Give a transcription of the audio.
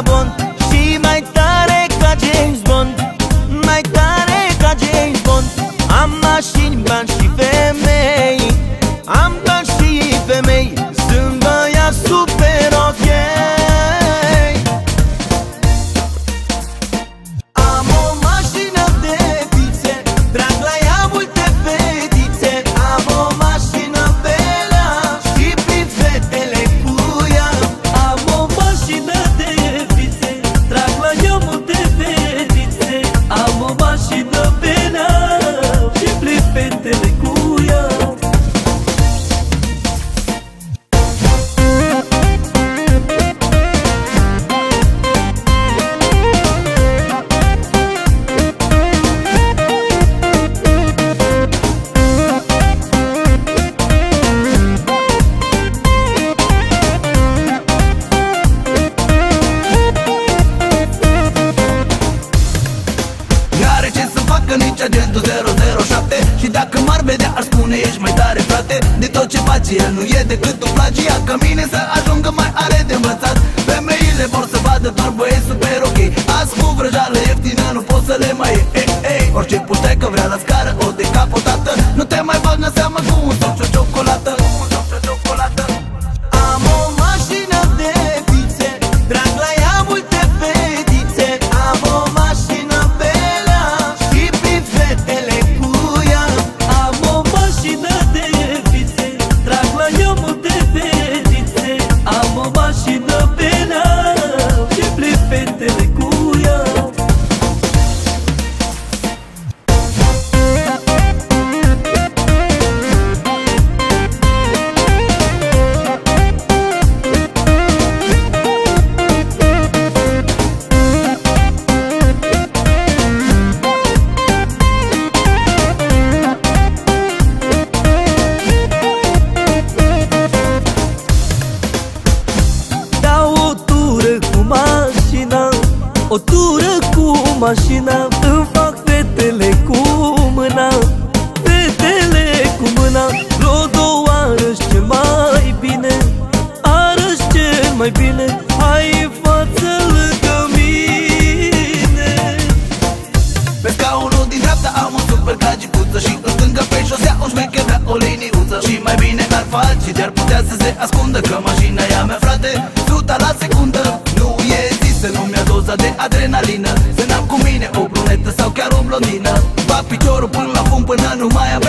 vagabond. Și mai tare ca James Bond. Mai tare ca James Bond. Am mașini, bani și femei. faci agentul 007 Și dacă m-ar vedea ar spune ești mai tare frate. De tot ce faci el nu e decât un plagiat Ca mine să ajungă mai are de învățat. Femeile vor să vadă doar băieți super ok. Azi cu vrăjală ieftină nu pot să le mai e O tură cu mașina Îmi fac fetele cu mâna. Fetele cu mâna Rodo arăși cel mai bine. Arăși cel mai bine Hai față lângă mine. Pe scaunul din dreapta am un super gagicuță Și în stânga pe șosea un șmecher vrea o liniuță. Și mai bine ar face, de-ar putea să se ascundă Că mașina e a mea frate, suta la secundă Nu doza de adrenalină. Să n-am cu mine o brunetă sau chiar o blondină. Bag piciorul până la fund până nu mai am